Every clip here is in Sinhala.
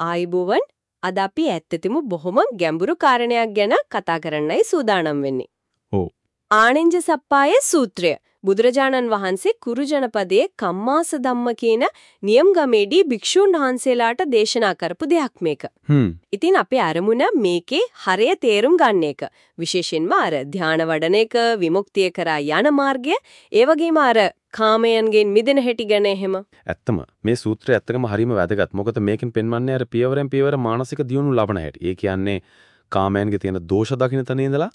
ආයිබෝවන් අද අපි ඇත්තටම බොහොම ගැඹුරු කාරණයක් ගැන කතා කරන්නයි සූදානම් වෙන්නේ. ඔව්. ආනෙන්ජ සප්පායේ සූත්‍රය. බුදුරජාණන් වහන්සේ කුරු ජනපදයේ කම්මාස ධම්ම කියන නියම් ගමේදී භික්ෂුන් වහන්සේලාට දේශනා කරපු දෙයක් මේක. හ්ම්. ඉතින් අපේ අරමුණ මේකේ හරය තේරුම් ගන්න එක. විශේෂයෙන්ම අර ධාන වඩන එක, විමුක්තිය කරා යන මාර්ගය, ඒ වගේම අර කාමයන්ගෙන් මිදෙන හැටි ගැන එහෙම. ඇත්තම මේ සූත්‍රය ඇත්තටම හරිම වැදගත්. මොකද මේකෙන් පෙන්වන්නේ අර පියවරෙන් පියවර මානසික දියුණු ලබන හැටි. ඒ කියන්නේ කාමයන්ගේ තියෙන දෝෂ දකින්න තැන ඉඳලා.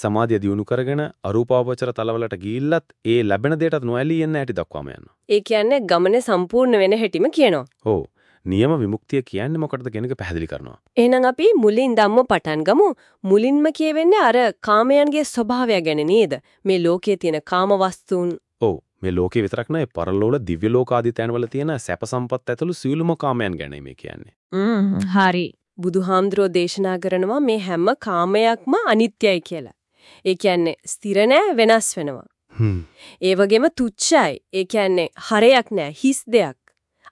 සමාධිය දියුණු කරගෙන අරූපාවචර තලවලට ගිහිල්ලත් ඒ ලැබෙන දේටත් නොඇලී යන්න හැටි දක්වාම යනවා. ඒ කියන්නේ ගමනේ සම්පූර්ණ වෙන හැටිම කියනවා. ඔව්. නියම විමුක්තිය කියන්නේ මොකටද කියන එක පැහැදිලි කරනවා. එහෙනම් අපි මුලින් ධම්ම පටන් ගමු. මුලින්ම කියවෙන්නේ අර කාමයන්ගේ ස්වභාවය ගැන නේද? මේ ලෝකයේ තියෙන කාම වස්තුන්. මේ ලෝකේ විතරක් නෙවෙයි පරලෝල දිව්‍ය ලෝකාදී තැන්වල තියෙන සැප සම්පත් ඇතුළු සියලුම කාමයන් ගැන මේ කියන්නේ. හරි. බුදුහාමුදුරෝ දේශනා කරනවා මේ හැම කාමයක්ම අනිත්‍යයි කියලා. ඒ කියන්නේ ස්ථිර නෑ වෙනස් වෙනවා. හ්ම්. ඒ වගේම තුච්චයි. ඒ කියන්නේ හරයක් නෑ හිස් දෙයක්.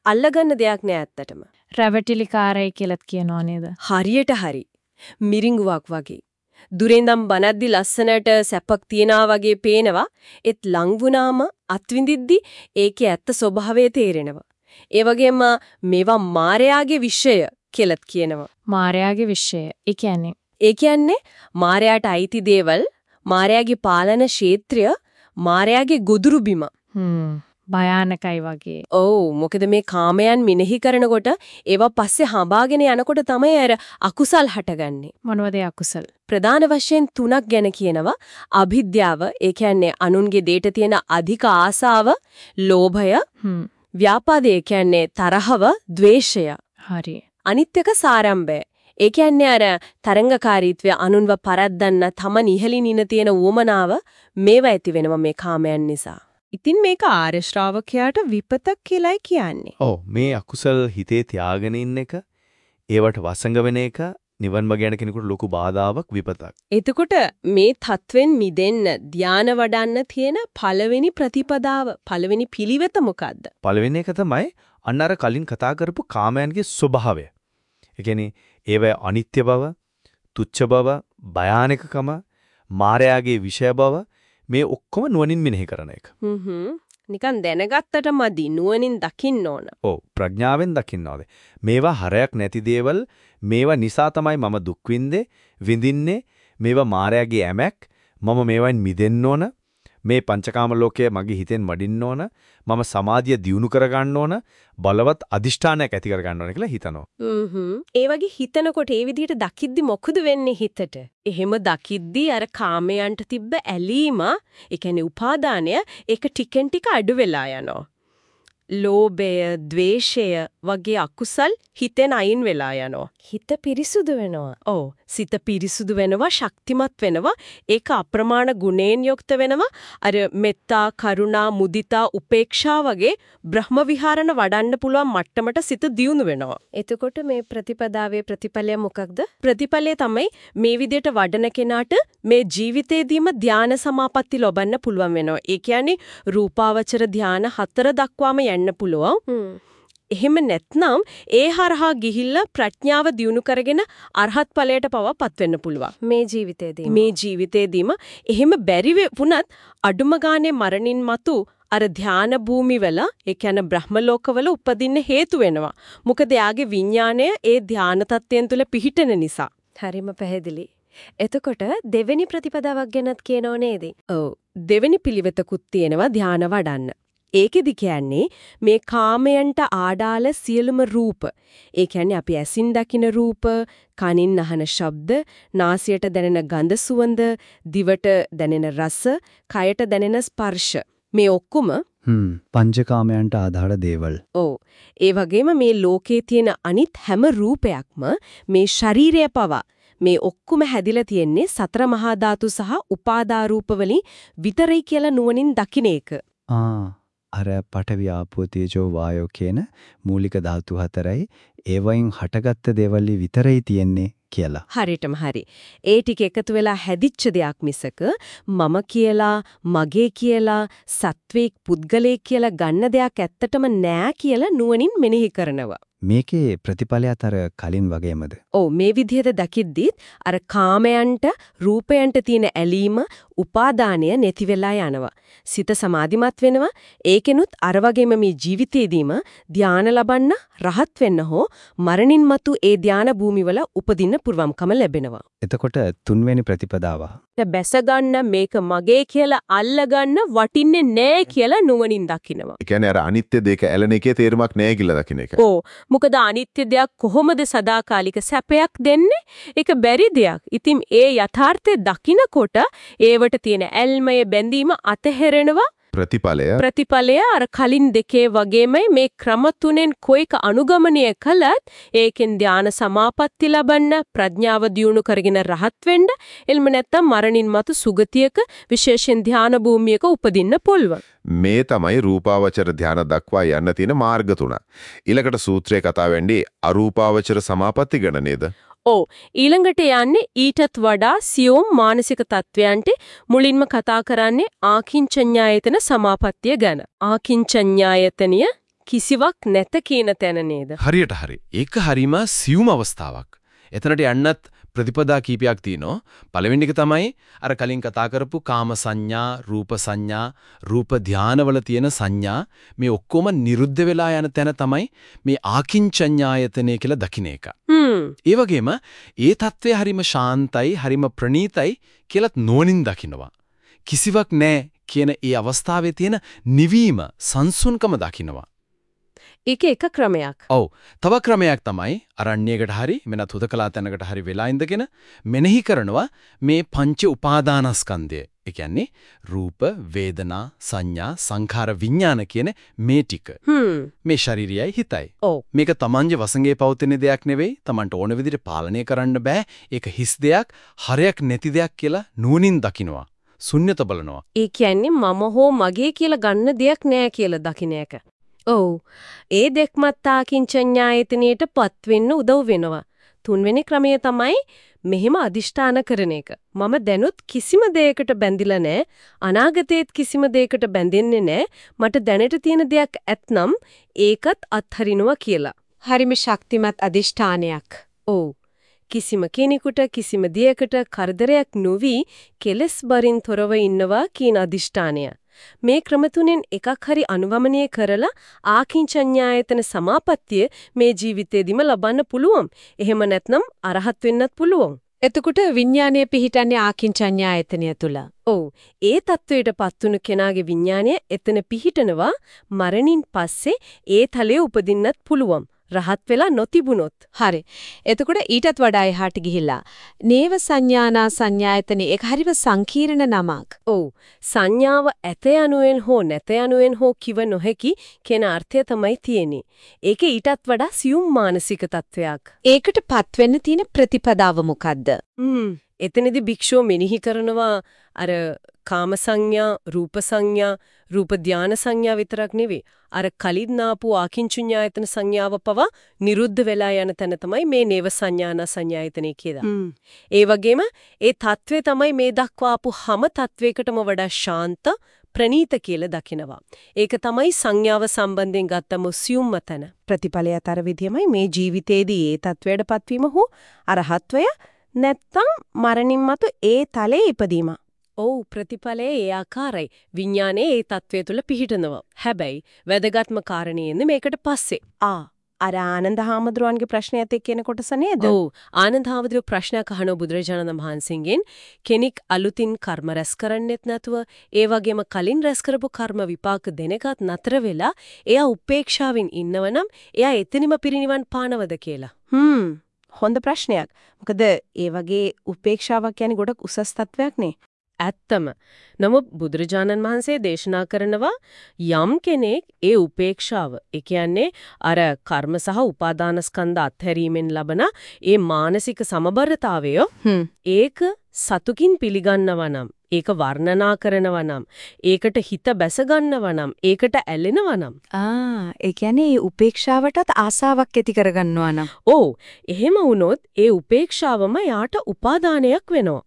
අල්ලගන්න දෙයක් නෑ ඇත්තටම. රැවටිලිකාරයි කියලාත් කියනවා නේද? හරියට හරි. මිරිඟුවක් වගේ. දුරෙන්දම් බනද්දි ලස්සනට සැපක් තියනා වගේ පේනවා. ඒත් ලං වුණාම අත්විඳිද්දි ඒකේ ඇත්ත ස්වභාවය තේරෙනවා. ඒ වගේම මේවා මායාගේ විෂය කියලාත් කියනවා. මායාගේ විශ්ය. ඒ කියන්නේ ඒ කියන්නේ මායාට අයිති දේවල්, මායාගේ පාලන ක්ෂේත්‍රය, මායාගේ ගොදුරු බිම. හ්ම් භයානකයි වගේ. ඔව් මොකද මේ කාමයන් මිනෙහි කරනකොට ඒවා පස්සේ හඹාගෙන යනකොට තමයි අර අකුසල් හටගන්නේ. මොනවද ඒ අකුසල්? ප්‍රධාන වශයෙන් තුනක් ගැන කියනවා. අභිද්‍යාව, ඒ කියන්නේ අනුන්ගේ දෙයට තියෙන අධික ආසාව, ලෝභය, ව්‍යාපාදය කියන්නේ තරහව, ద్వේෂය. හරි. අනිත් එක සාරම්භය. ඒ කියන්නේ අර තරංගකාරීත්වය අනුන්ව පරද්දන්න තමන් ඉහළින් ඉන තියෙන උවමනාව මේවා ඇති වෙනවා මේ කාමයන් නිසා. ඉතින් මේක ආර්ය ශ්‍රාවකයාට විපතක් කියලායි කියන්නේ. ඔව් මේ අකුසල් හිතේ තියාගෙන ඉන්න එක ඒවට වසඟ වෙන එක නිවන් මාර්ග යන කෙනෙකුට ලොකු බාධාවක් විපතක්. එතකොට මේ තත්වෙන් මිදෙන්න ධාන වඩන්න තියෙන පළවෙනි ප්‍රතිපදාව පළවෙනි පිළිවෙත මොකද්ද? පළවෙනි එක තමයි අන්න අර කලින් කතා කරපු කාමයන්ගේ ස්වභාවය. ඒ කියන්නේ ඒව අනිත්‍ය බව, තුච්ඡ බව, භයානකකම, මායාගේ විෂය බව මේ ඔක්කොම නුවණින් මෙනෙහි කරන එක. නිකන් දැනගත්තට මදි නුවණින් දකින්න ඕන. ඔව් ප්‍රඥාවෙන් දකින්න ඕනේ. මේවා හරයක් නැති දේවල් මේවා නිසා තමයි මම දුක් විඳේ, විඳින්නේ. මේවා මායාවේ ඇමක්. මම මේවෙන් මිදෙන්න ඕන. මේ පංචකාම ලෝකයේ මගේ හිතෙන් මඩින්න ඕන. මම සමාධිය දියුණු කරගන්න ඕන. බලවත් අදිෂ්ඨානයක් ඇති කරගන්න ඕන කියලා හිතනවා. හ්ම් ඒ වගේ හිතනකොට ඒ විදිහට දකිද්දි මොකද වෙන්නේ හිතට? එහෙම දකිද්දි අර කාමයන්ට තිබ්බ ඇලීම, ඒ කියන්නේ උපාදානය ඒක ටිකෙන් ටික අඩු වෙලා යනවා. ලෝභය, ద్వේෂය වගේ අකුසල් හිතෙන් අයින් වෙලා යනවා. හිත පිරිසුදු වෙනවා. ඔව්. සිත පිරිසුදු වෙනවා, ශක්තිමත් වෙනවා. ඒක අප්‍රමාණ ගුණයෙන් යුක්ත වෙනවා. අර මෙත්තා, කරුණා, මුදිතා, උපේක්ෂා වගේ බ්‍රහ්ම විහරණ වඩන්න පුළුවන් මට්ටමට සිත දියුණු වෙනවා. එතකොට මේ ප්‍රතිපදාවේ ප්‍රතිඵලය මොකක්ද? ප්‍රතිඵලය තමයි මේ විදිහට වඩන කෙනාට මේ ජීවිතේදීම ධාන සමාපatti ලබන්න පුළුවන් වෙනවා. ඒ කියන්නේ රූපාවචර ධාන හතර දක්වාම යන්න පුළුවන්. එහෙම නැත්නම් ඒ හරහා ගිහිල්ලා ප්‍රඥාව දියුණු කරගෙන අරහත් ඵලයට පවපත් වෙන්න පුළුවන්. මේ ජීවිතේදී. මේ ජීවිතේදීම එහෙම බැරි වුණත් අඩුම ගානේ මරණින් මතු අර ධාන භූමිවල ඒ කියන්නේ බ්‍රහ්ම ලෝකවල උපදින්න හේතු වෙනවා. මොකද යාගේ විඥාණය ඒ ධාන තත්ත්වයන් තුල පිහිටන නිසා. හරිම පැහැදිලි. එතකොට දෙවෙනි ප්‍රතිපදාවක් ගැනත් කියනෝ නේද? ඔව්. දෙවෙනි පිළිවෙතකුත් තියෙනවා ධාන වඩන්න. ඒකෙදි කියන්නේ මේ කාමයන්ට ආඩාල සියලුම රූප. ඒ කියන්නේ අපි ඇසින් දකින රූප, කනින් අහන ශබ්ද, නාසයට දැනෙන ගඳ සුවඳ, දිවට දැනෙන රස, කයට දැනෙන ස්පර්ශ. මේ ඔක්කොම හ්ම් පංචකාමයන්ට ආධාර දේවල්. ඔව්. ඒ වගේම මේ ලෝකේ තියෙන අනිත් හැම රූපයක්ම මේ ශරීරය පවා මේ ඔක්කොම හැදිලා තියෙන්නේ සතර මහා ධාතු සහ උපාදා රූප වලින් විතරයි කියලා නුවණින් දකින්න එක. ආ අර පඨවි ආපෝ තේජෝ වායෝ කියන මූලික ධාතු හතරයි ඒවයින් හටගත්ත දේවල් විතරයි තියෙන්නේ කියලා. හරියටම හරි. ඒ ටික එකතු වෙලා හැදිච්ච දෙයක් මිසක මම කියලා, මගේ කියලා, සත්වේක් පුද්ගලයෙක් කියලා ගන්න දෙයක් ඇත්තටම නෑ කියලා නුවණින් මෙනෙහි කරනවා. මේකේ ප්‍රතිඵලයත් අර කලින් වගේමද? ඔව් මේ විදිහට දකිද්දිත් අර කාමයන්ට රූපයන්ට තියෙන ඇලීම උපාදානය නැති වෙලා යනවා. සිත සමාධිමත් වෙනවා. ඒකෙනුත් අර වගේම මේ ජීවිතේදීම ධානය ලබන්න රහත් වෙන්න හෝ මරණින් මතු ඒ ධාන භූමිවල උපදින්න පුරවම්කම ලැබෙනවා. එතකොට තුන්වෙනි ප්‍රතිපදාව. බැස ගන්න මේක මගේ කියලා අල්ලගන්න වටින්නේ නෑ කියලා නුවණින් දකිනවා. ඒ කියන්නේ අර අනිත්‍ය දෙක ඇලෙන එකේ තේරුමක් නැහැ කියලා දකින්න එක. ඕ මොකද අනිත්‍ය දෙයක් කොහොමද සදාකාලික සැපයක් දෙන්නේ? ඒක බැරි දෙයක්. ඉතින් ඒ යථාර්ථය දකිනකොට ඒවට තියෙන ඇල්මය බැඳීම අතහැරෙනවා ප්‍රතිඵලය ප්‍රතිඵලය අර කලින් දෙකේ වගේමයි මේ ක්‍රම තුනෙන් කොයික අනුගමනය කළත් ඒකෙන් ධාන සමාපatti ලබන්න ප්‍රඥාව දියුණු කරගෙන රහත් වෙන්න එල්ම නැත්තම් මරණින් මතු සුගතියක විශේෂයෙන් ධාන භූමියක උපදින්න පුළුවන්. මේ තමයි රූපාවචර ධාන දක්වා යන්න තියෙන මාර්ග තුන. ඊළඟට සූත්‍රයේ කතා වෙන්නේ අරූපාවචර සමාපatti ගැන නේද? ඔව් ඊළඟට යන්නේ ඊටත් වඩා සියුම් මානසික තත්වයන්ට මුලින්ම කතා කරන්නේ ආකින්චඤ්ඤායතන සමාපත්තිය ගැන. ආකින්චඤ්ඤායතනිය කිසිවක් නැත කියන තැන නේද? හරියට හරි. ඒක හරීම සියුම් අවස්ථාවක්. එතනට යන්නත් ප්‍රතිපදා කීපයක් තියෙනවා. පළවෙනි එක තමයි අර කලින් කතා කරපු කාම සංඥා, රූප සංඥා, රූප ධානවල තියෙන සංඥා මේ ඔක්කොම නිරුද්ධ වෙලා යන තැන තමයි මේ ආකින්චඤ්ඤායතනෙ කියලා දකින්න එක. හ්ම්. ඒ වගේම ඒ తත්වය හරිම ශාන්තයි, හරිම ප්‍රණීතයි කියලත් නෝනින් දකින්නවා. කිසිවක් නැහැ කියන ඒ අවස්ථාවේ තියෙන නිවීම, සංසුන්කම දකින්නවා. ඒක එක ක්‍රමයක්. ඔව්. තව ක්‍රමයක් තමයි අරණ්‍යයකට හරි මෙනත් හුදකලා තැනකට හරි වෙලා ඉඳගෙන මෙනෙහි කරනවා මේ පංච උපාදානස්කන්ධය. ඒ කියන්නේ රූප, වේදනා, සංඥා, සංඛාර, විඥාන කියන මේ ටික. මේ ශරීරයයි හිතයි. ඔව්. මේක තමන්ගේ වසඟේ පවතින දෙයක් නෙවෙයි. තමන්ට ඕන විදිහට පාලනය කරන්න බෑ. ඒක හිස් දෙයක්, හරයක් නැති දෙයක් කියලා නුවණින් දකිනවා. ශුන්්‍යත බලනවා. ඒ කියන්නේ මම හෝ මගේ කියලා ගන්න දෙයක් නෑ කියලා දකින්න එක. ඔව්. ඒ දෙක්මත් ආකින්චඤ්ඤායතනෙට පත් වෙන්න උදව් වෙනවා. තුන්වෙනි ක්‍රමය තමයි මෙහෙම අදිෂ්ඨාන කරන එක. මම දැනුත් කිසිම දෙයකට බැඳිලා නැහැ. අනාගතයේත් කිසිම දෙයකට බැඳෙන්නේ නැහැ. මට දැනට තියෙන දෙයක් ඇත්නම් ඒකත් අත්හරිනවා කියලා. හරිම ශක්තිමත් අදිෂ්ඨානයක්. ඔව්. කිසිම කෙනෙකුට කිසිම දෙයකට කරදරයක් නොවි කෙලස් බරින් තොරව ඉන්නවා කියන අදිෂ්ඨානය. මේ ක්‍රම තුනෙන් එකක් හරි අනුගමනය කරලා ආකින්චඤ්ඤායතන සමාපත්තිය මේ ජීවිතේදීම ලබන්න පුළුවන්. එහෙම නැත්නම් අරහත් වෙන්නත් පුළුවන්. එතකොට විඥානය පිහිටන්නේ ආකින්චඤ්ඤායතනය තුල. ඔව්. ඒ தത്വයටපත් වුණු කෙනාගේ විඥානය එතන පිහිටනවා මරණින් පස්සේ ඒ තලයේ උපදින්නත් පුළුවන්. රහත් වෙලා නොතිබුණොත්. හරි. එතකොට ඊටත් වඩා එහාට ගිහිල්ලා නේව සංඥානා සංඥායතනෙ ඒක හරිව සංකීර්ණ නමක්. ඔව්. සංඥාව ඇත යනුවෙන් හෝ නැත යනුවෙන් හෝ කිව නොහැකි කෙන අර්ථය තමයි තියෙන්නේ. ඒක ඊටත් වඩා සියුම් මානසික තත්වයක්. ඒකටපත් වෙන්න තියෙන ප්‍රතිපදාව මොකද්ද? හ්ම්. එතනදී භික්ෂුව මෙනෙහි කරනවා අර කාම සංඥා, රූප සංඥා, රූප ධාන සංඥා විතරක් නෙවෙයි. අර කලින් ආපු ආකින්චුඤ්ඤායතන සංඥාව පවා නිරුද්ධ වෙලා යන තැන තමයි මේ නේව සංඥාන සංඥායතනෙ කියලා. ඒ වගේම ඒ తත්වේ තමයි මේ දක්වා ආපු හැම తත්වයකටම වඩා ශාන්ත ප්‍රනීත කියලා දකිනවා. ඒක තමයි සංඥාව සම්බන්ධයෙන් ගත්තම සියුම්ම තැන. ප්‍රතිඵලය අතර විදියමයි මේ ජීවිතයේදී ඒ தത്വයට පත්වීම හෝ අරහත්වය නැත්තම් මරණින් මතු ඒ තලයේ ඉපදීම. ඔව් ප්‍රතිඵලයේ ඒ ආකාරයි. විඥානයේ ඒ తත්වය තුල පිහිටනවා. හැබැයි වැදගත්ම කාරණේ මේකට පස්සේ. ආ අර ආනන්ද හාමුදුරුවන්ගේ ප්‍රශ්නයත් එක්ක එන කොටස නේද? ඔව්. ආනන්ද හාමුදුරුවෝ ප්‍රශ්නයක් අහන බුදුරජාණන් වහන්සේගෙන් කෙනෙක් අලුතින් කර්ම රැස් කරන්නෙත් නැතුව ඒ වගේම කලින් රැස් කරපු කර්ම විපාක දෙනකත් නතර වෙලා එයා උපේක්ෂාවෙන් ඉන්නවනම් එයා එතනම පිරිනිවන් පානවද කියලා. හ්ම්. හොඳ ප්‍රශ්නයක්. මොකද ඒ වගේ උපේක්ෂාවක් කියන්නේ ගොඩක් උසස් තත්වයක් නේ. ඇත්තම. නමුත් බුදුරජාණන් වහන්සේ දේශනා කරනවා යම් කෙනෙක් ඒ උපේක්ෂාව, ඒ කියන්නේ අර කර්ම සහ උපාදානස්කන්ධ අත්හැරීමෙන් ලබන ඒ මානසික සමබරතාවය ඒක සතුකින් පිළිගන්නවා නම් ඒක වර්ණනා කරනවා නම් ඒකට හිත බැස ගන්නවා නම් ඒකට ඇලෙනවා නම්. ආ ඒ කියන්නේ මේ උපේක්ෂාවටත් ආසාවක් ඇති කරගන්නවා නම්. ඕ එහෙම වුණොත් ඒ උපේක්ෂාවම යාට උපාදානයක් වෙනවා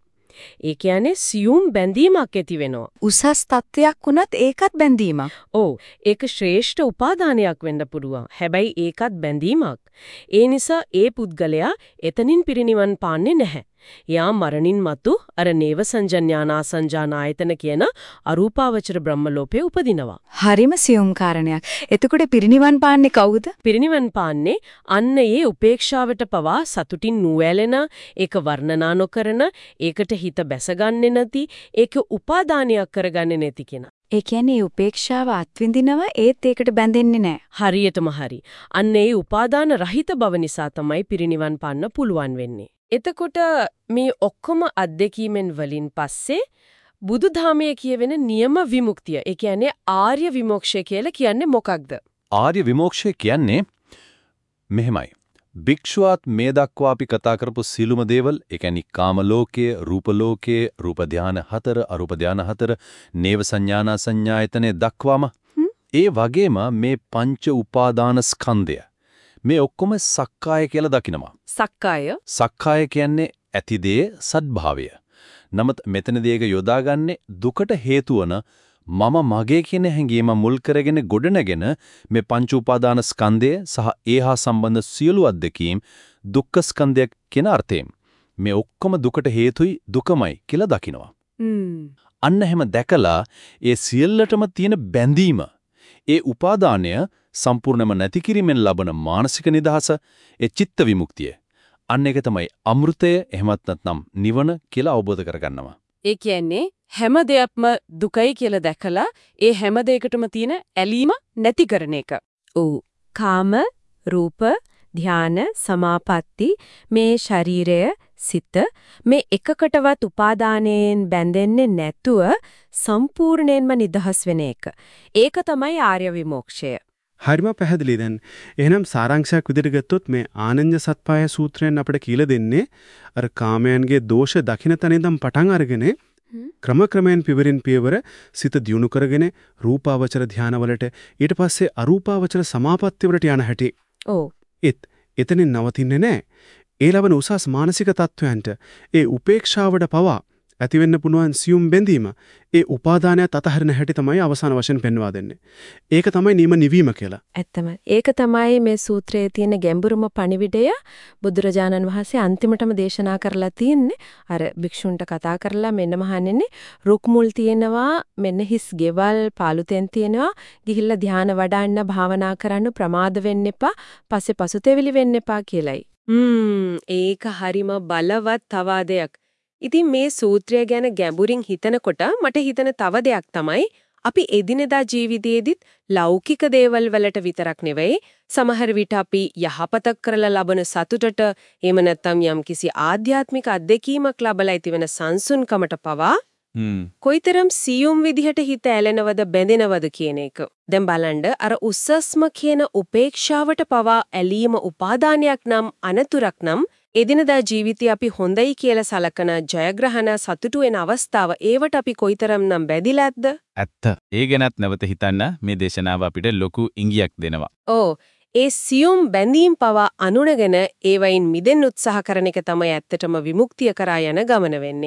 ඒ කියන්නේ සියුම් බැඳීමක් ඇති වෙනවා. උසස් තත්වයක් වුණත් ඒකත් බැඳීමක්. ඔව් ඒක ශ්‍රේෂ්ඨ උපාදානයක් වෙන්න පුළුවන්. හැබැයි ඒකත් බැඳීමක්. ඒ නිසා ඒ පුද්ගලයා එතනින් පිරිනිවන් පාන්නේ නැහැ. එයා මරණින් මතු අර නේව සංජඤ්ඤානා සංජානායතන කියන අරූපාවචර බ්‍රහ්මලෝපේ උපදිනවා. හරිම සියුම් කාරණයක්. එතකොට පිරිනිවන් පාන්නේ කවුද? පිරිනිවන් පාන්නේ අන්න ඒ උපේක්ෂාවට පවා සතුටින් නුවැළෙන ඒක වර්ණනා නොකරන ඒකට හිත බැසගන්නේ නැති ඒක උපාදානයක් කරගන්නේ නැති කෙනා. ඒ කියන්නේ උපේක්ෂාව අත්විඳිනවා ඒත් ඒකට බැඳෙන්නේ නැහැ. හරියටම හරි. අන්න ඒ උපාදාන රහිත බව නිසා තමයි පිරිනිවන් පාන්න පුළුවන් වෙන්නේ. එතකොට මේ ඔක්කොම අත්දැකීමෙන් වලින් පස්සේ බුදුධාමයේ කියවෙන නියම විමුක්තිය. ඒ කියන්නේ ආර්ය විමෝක්ෂය කියලා කියන්නේ මොකක්ද? ආර්ය විමෝක්ෂය කියන්නේ මෙහෙමයි. භික්ෂුවත් මේ දක්වා අපි කතා කරපු සිළුම දේවල්, ඒ කියන්නේ කාම ලෝකයේ, රූප ලෝකයේ, රූප ධාන හතර, අරූප ධාන හතර, නේව සංඥානා සංඥායතනේ දක්වාම ඒ වගේම මේ පංච උපාදාන ස්කන්ධය මේ ඔක්කොම සක්කාය කියලා දකිනවා. සක්කාය සක්කාය කියන්නේ ඇතිදේ සද්භාවය. නමුත් මෙතනදී ඒක යොදාගන්නේ දුකට හේතු වන මම මගේ කියන හැඟීම මුල් කරගෙන ගොඩනගෙන මේ පංච උපාදාන ස්කන්ධය සහ ඒහා සම්බන්ධ සියලු අත්දැකීම් දුක්ඛ ස්කන්ධයක් කියන අර්ථයෙන් මේ ඔක්කොම දුකට හේතුයි දුකමයි කියලා දකිනවා. අන්න එහෙම දැකලා ඒ සියල්ලටම තියෙන බැඳීම ඒ උපාදානය සම්පූර්ණයෙන්ම නැති කිරීමෙන් ලබන මානසික නිදහස ඒ චිත්ත විමුක්තිය. අන්න ඒක තමයි අමෘතය එහෙමත් නැත්නම් නිවන කියලා අවබෝධ කරගන්නවා. ඒ කියන්නේ හැම දෙයක්ම දුකයි කියලා දැකලා ඒ හැම දෙයකටම තියෙන ඇලීම නැති කරන එක. ඔව්. කාම, රූප, ධාන, සමාපatti මේ ශරීරය, සිත මේ එකකටවත් උපාදානයෙන් බැඳෙන්නේ නැතුව සම්පූර්ණයෙන්ම නිදහස් වෙන එක. ඒක තමයි ආර්ය විමෝක්ෂය. හරිම පැහැදිලි දැන්. එහෙනම් සාරාංශයක් විදිහට ගත්තොත් මේ ආනන්ද සත්පාය සූත්‍රයෙන් අපිට කියලා දෙන්නේ අර කාමයන්ගේ දෝෂ දකින්න තැන ඉඳන් පටන් අරගෙන ක්‍රම ක්‍රමයෙන් පිවරින් පියවර සිත දියුණු කරගෙන රූපාවචර ධානවලට ඊට පස්සේ අරූපාවචර සමාපත්තිවලට යන හැටි. ඔව්. ඒත් එතනින් නවතින්නේ නැහැ. ඒ ලබන උසස් මානසික තත්වයන්ට ඒ උපේක්ෂාවට පවා ඇතිවෙන්න පුළුවන් සියුම් බැඳීම ඒ උපාදානයත් අතහරින හැටි තමයි අවසාන වශයෙන් පෙන්වා දෙන්නේ. ඒක තමයි නිම නිවීම කියලා. ඇත්තම. ඒක තමයි මේ සූත්‍රයේ තියෙන ගැඹුරුම පණිවිඩය බුදුරජාණන් වහන්සේ අන්තිමටම දේශනා කරලා තියෙන්නේ. අර භික්ෂුන්ට කතා කරලා මෙන්න මහන්නේ රුක් මුල් තියෙනවා මෙන්න හිස් ගෙවල් පාළුතෙන් තියෙනවා ගිහිල්ලා ධාන වඩන්න භාවනා කරන්න ප්‍රමාද වෙන්න එපා පස්සේ පසුතැවිලි වෙන්න එපා කියලයි. හ්ම් ඒක හරිම බලවත් තවාදයක්. ඉතින් මේ සූත්‍රය ගැන ගැඹුරින් හිතනකොට මට හිතන තව දෙයක් තමයි අපි එදිනෙදා ජීවිතයේදීත් ලෞකික දේවල් වලට විතරක් නෙවෙයි සමහර විට අපි යහපතක් කරලා ලබන සතුටට එහෙම නැත්නම් යම්කිසි ආධ්‍යාත්මික අත්දැකීමක් ලබලා ඇතිවෙන සංසුන්කමට පවා කොයිතරම් සියුම් විදිහට හිත ඇලෙනවද බැඳෙනවද කියන එක. දැන් බලන්න අර උස්සස්ම කියන උපේක්ෂාවට පවා ඇලීම උපාදානයක් නම් අනතුරක් නම් එදිනදා ජීවිතේ අපි හොඳයි කියලා සලකන ජයග්‍රහණ සතුටු වෙන අවස්ථාව ඒවට අපි කොයිතරම්නම් බැඳිලාද? ඇත්ත. ඒ ගැනත් නැවත හිතන්න මේ දේශනාව අපිට ලොකු ඉඟියක් දෙනවා. ඕ ඒ සියුම් බැඳීම් පවා අනුනගෙන ඒවයින් මිදෙන්න උත්සාහ කරන එක තමයි ඇත්තටම විමුක්තිය කරා යන ගමන වෙන්නේ.